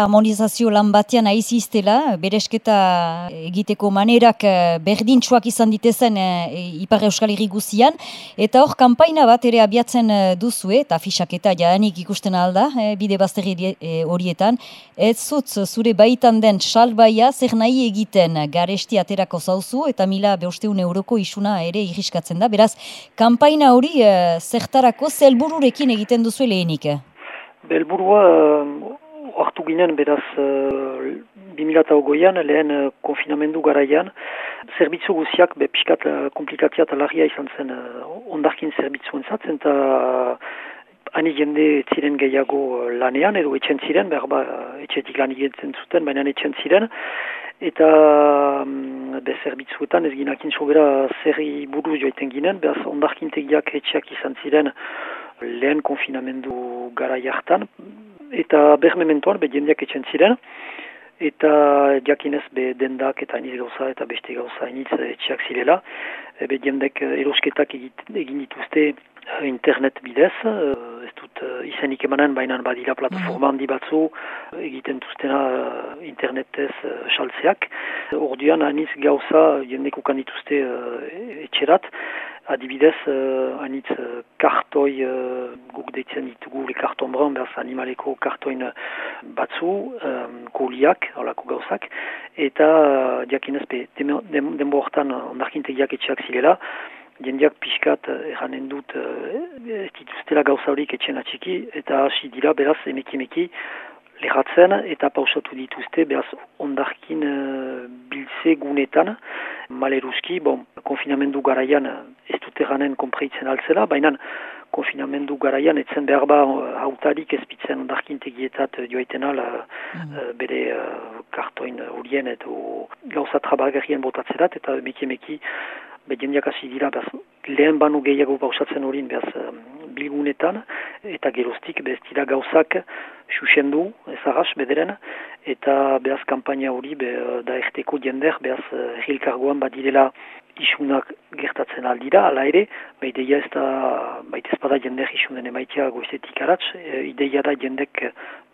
Harmonizazio lan batean aiziztela, beresketa egiteko manerak eh, berdintxuak izan ditezen e, Ipar Euskal Herri guzian, eta hor kanpaina bat ere abiatzen duzue, eta fisaketa jaanik ikusten alda, e, bide bazterri horietan, ez zutz zure baitan den salbaia zer nahi egiten garesti aterako zauzu, eta mila behosteun euroko isuna ere irriskatzen da, beraz, kanpaina hori e, zertarako zelbururekin egiten duzu lehenik? Belburua ginen beraz uh, an lehen uh, konfinamendu garaian, zerbitzu guziak be piskat uh, komplikatia eta larria izan zen uh, ondarkin zerbitzu entzatzen eta uh, ani jende ziren gehiago lanean edo etxen ziren, behar ba etxetik lan egiten zuten, baina etxen ziren, eta um, be zerbitzuetan ez ginakin sobera zerri buruz joiten ginen, behaz ondarkintegiak etxeak izan ziren lehen konfinamendu gara jartan, eta bermementoan be jendeak etxen ziren, eta jakinez be dendak eta iniz gauza eta beste gauza iniz etxeak zirela, e, be jendek erosketak egin dituzte e, internet bidez, e, ez dut izenik emanen, baina badira plataforma handi batzu egiten duztena internetez saltzeak. Orduan, aniz gauza jendek ukan dituzte etxerat, adibidez, uh, anitz uh, kartoi uh, guk deitzen ditugu le karton bran, berz animaleko kartoin batzu, um, koliak, holako gauzak, eta uh, diakinez be, denbo hortan ondarkintegiak etxeak zilela, jendiak pixkat erranen dut ez dituztela gauza horik etxen atxiki, eta hasi dira beraz emeki-emeki leratzen eta pausatu dituzte beraz ondarkin uh, biltze gunetan, maleruski, bon, konfinamendu garaian ez dut erranen konpreitzen altzela, baina konfinamendu garaian etzen behar ba hautarik ezpitzen ondarkintegietat joaiten ala mm. uh, bere uh, kartoin horien edo gauza trabagerien botatzerat eta meki meki jendiak hasi dira behaz, lehen banu gehiago pausatzen horin behaz bilgunetan eta gerostik bez dira gauzak xuxendu ezagas bederen eta behaz kampaina hori be, da erteko jender behaz hilkargoan badirela isunak gertatzen aldira, ala ere, ba ideia ez da, baita ezpada jender isunen emaitia goizetik aratz, e, ideia da jendek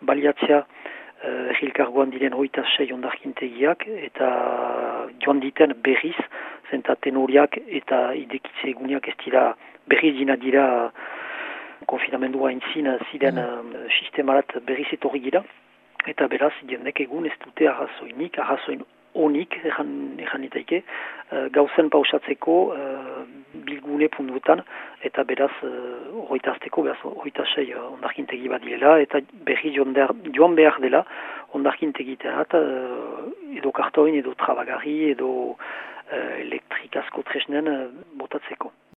baliatzea uh, diren hoita sei ondarkintegiak eta joan diten berriz, zenta tenoriak eta idekitze eguniak ez dira berriz dina dira konfinamendua intzin ziren mm. uh, sistemarat berriz etorri gira, eta beraz jendek egun ez dute arrazoinik, arrazoin onik, ezan itaike, uh, gauzen pausatzeko uh, bilgune punduetan, eta beraz, uh, horretazteko, beraz, horretasei uh, ondarkintegi bat direla, eta berri joan, joan behar dela ondarkintegi terat, uh, edo kartoin, edo trabagarri, edo uh, elektrikazko tresnen uh, botatzeko.